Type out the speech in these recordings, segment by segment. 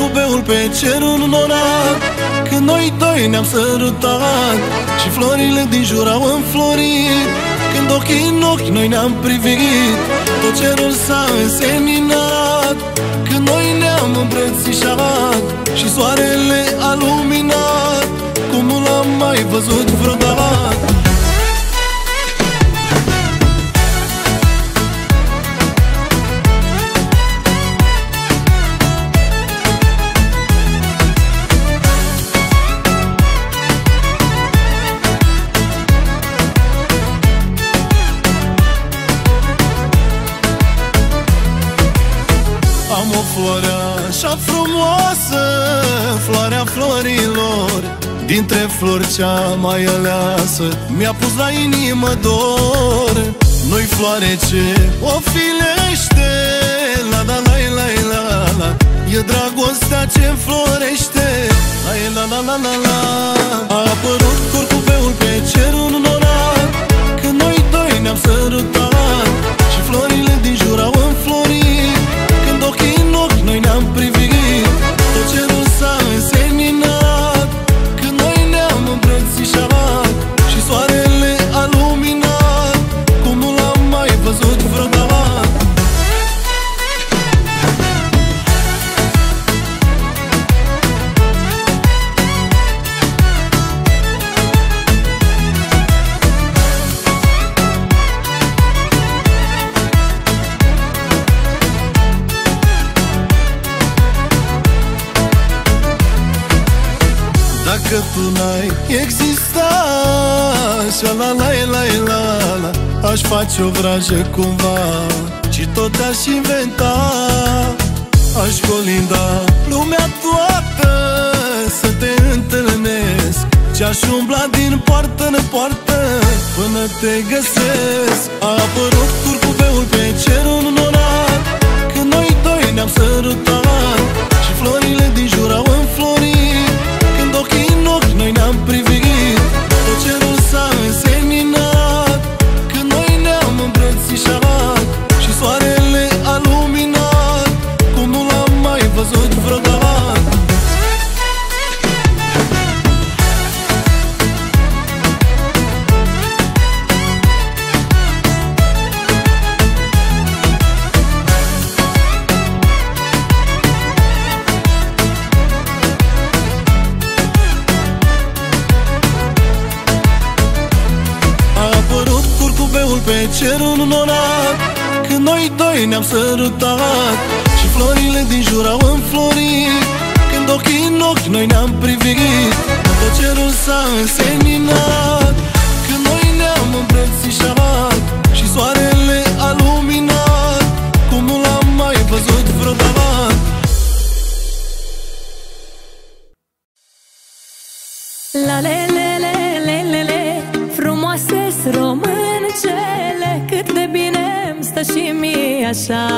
apărut curcubeul pe cerul norat Când noi doi ne-am sărutat Și florile din jur au înflorit. Când ochii în ochi noi ne-am privit Tot cerul s-a înseninat Când noi ne-am îmbrățișat Și soarele a luminat Cum nu l-am mai văzut vreodată cea mai aleasă. Mi-a pus la inimă dor. Nu-i floare ce o filește? La la la la la la. E dragostea ce florește La la la la la la. A apărut curcubeul pe cerul norat Când noi doi ne-am sărutat Aș face o vrajă cumva Și tot aș inventa. Aș colinda lumea toată Să te întâlnesc. Și aș umbla din poartă în poartă Până te găsesc. A apărut curcubeul cerul norat Când noi doi ne-am sărutat. Și florile din jur au înflorit Când ochii în ochi noi ne-am privit. Tot cerul s-a înseninat Când noi ne-am îmbrățișat Și soarele a luminat Cum nu l-am mai văzut vreodată. La le le le le le le Frumoase româncele Cât de bine îmi stă și mie așa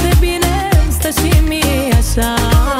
Foarte bine îmi stă și mie așa.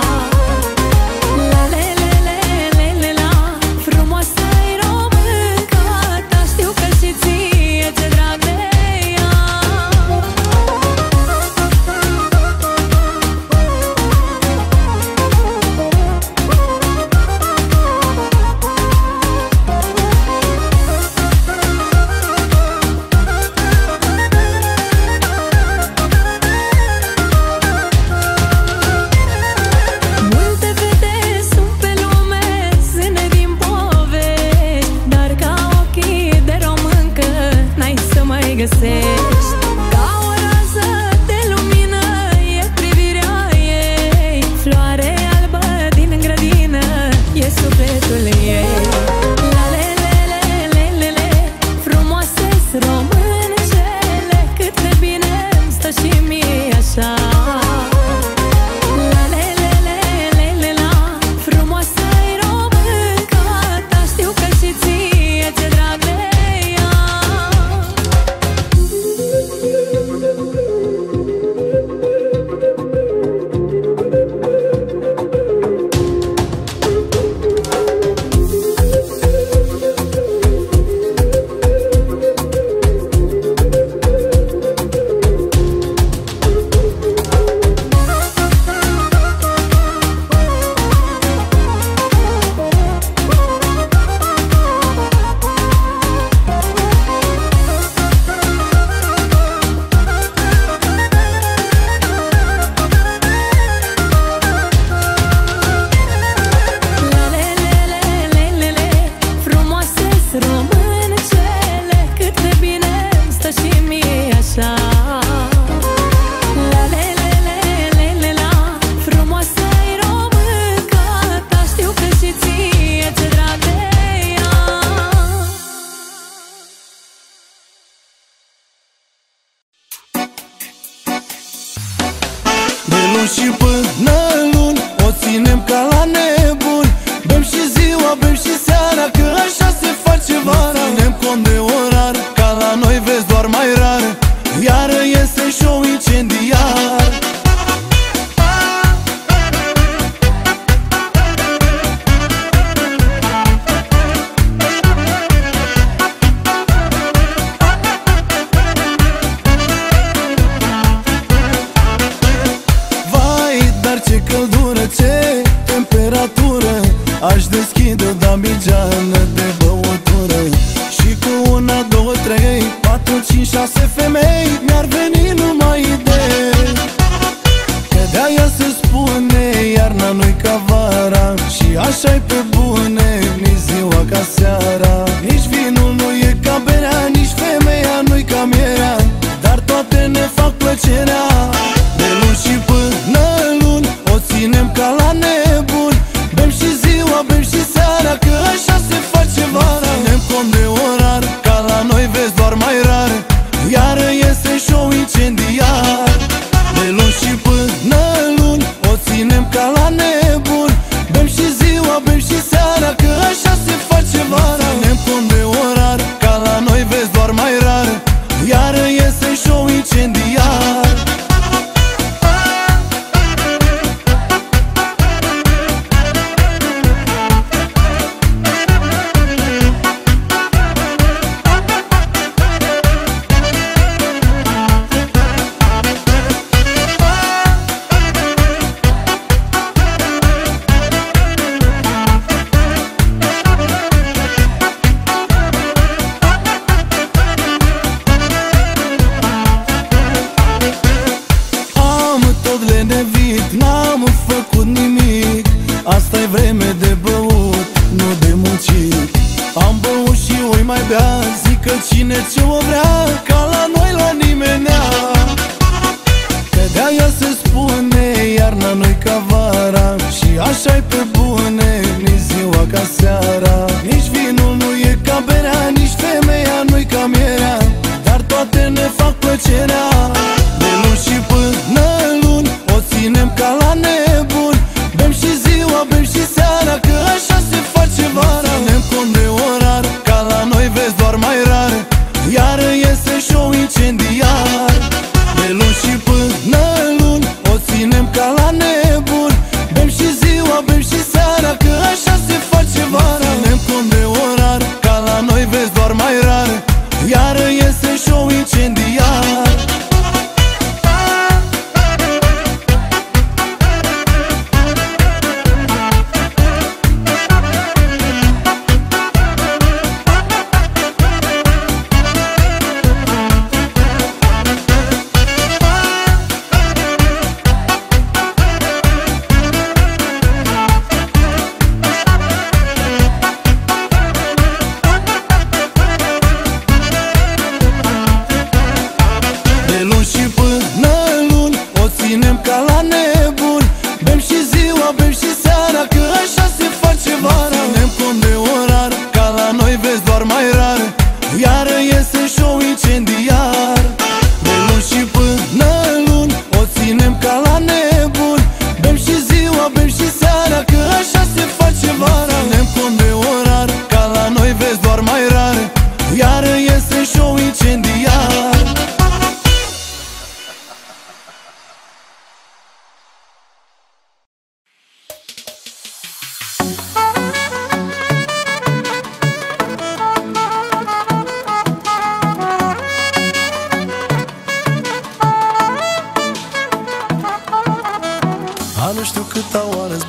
A nu știu câta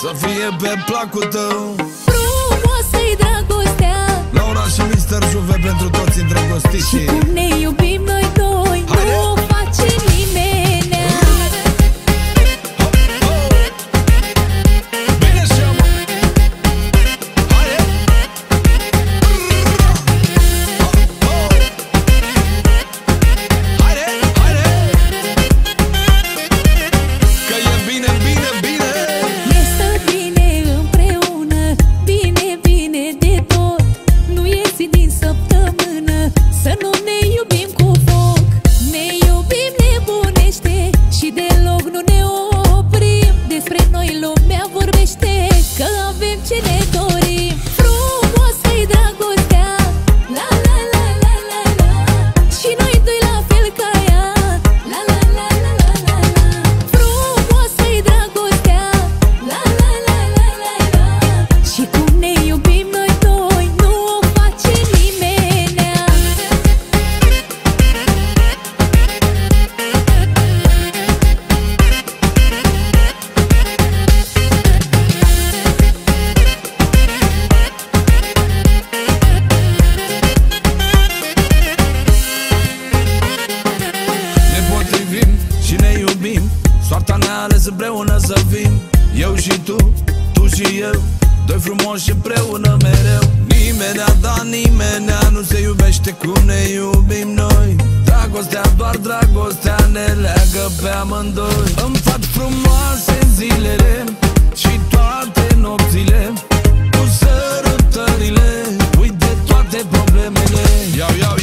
Să fie pe placul tău Frumoasă-i dragostea Laura și Mr. Juve pentru toți îndrăgostiții Și cum ne iubim noi doi Haide. Nu face nimeni She did Dragostea, da nimeni nu se iubește cum ne iubim noi. Dragostea, doar dragostea ne leagă pe amândoi. Îmi fac frumoase zilele și toate nopțile Cu sărutările, uit de toate problemele. Iau, iau,